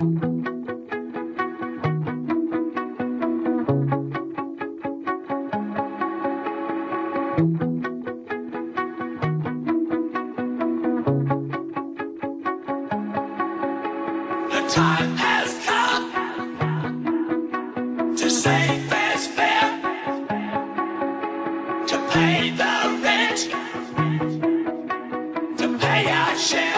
to pay the rent, to pay our share.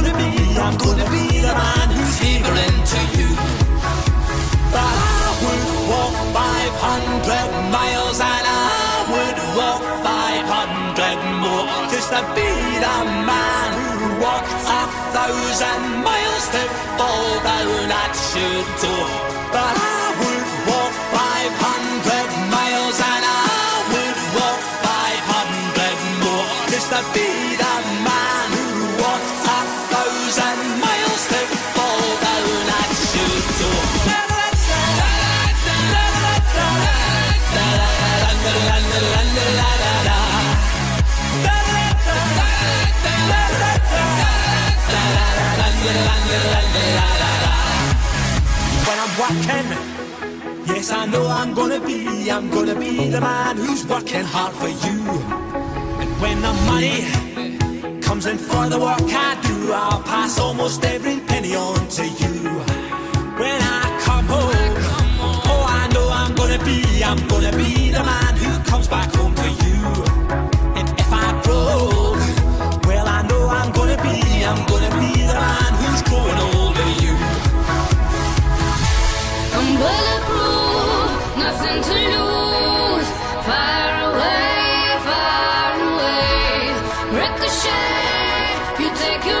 to be the man who walked a thousand miles to fall down at your door. But I would walk 500 miles and I would walk 500 more just to be the man working. Yes, I know I'm gonna be, I'm gonna be the man who's working hard for you. And when the money comes in for the work I do, I'll pass almost every Ricochet, you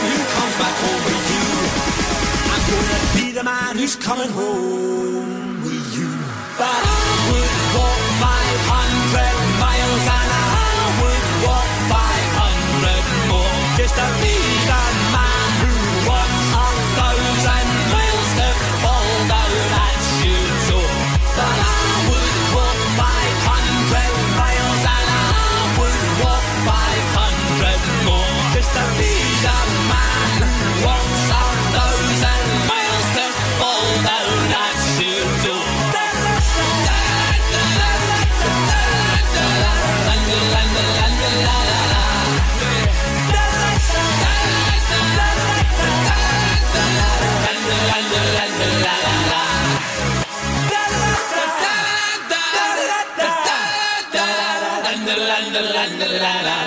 back home with you. I'm gonna be the man who's coming home with you. But la la la la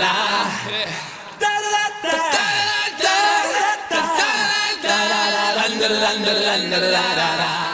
la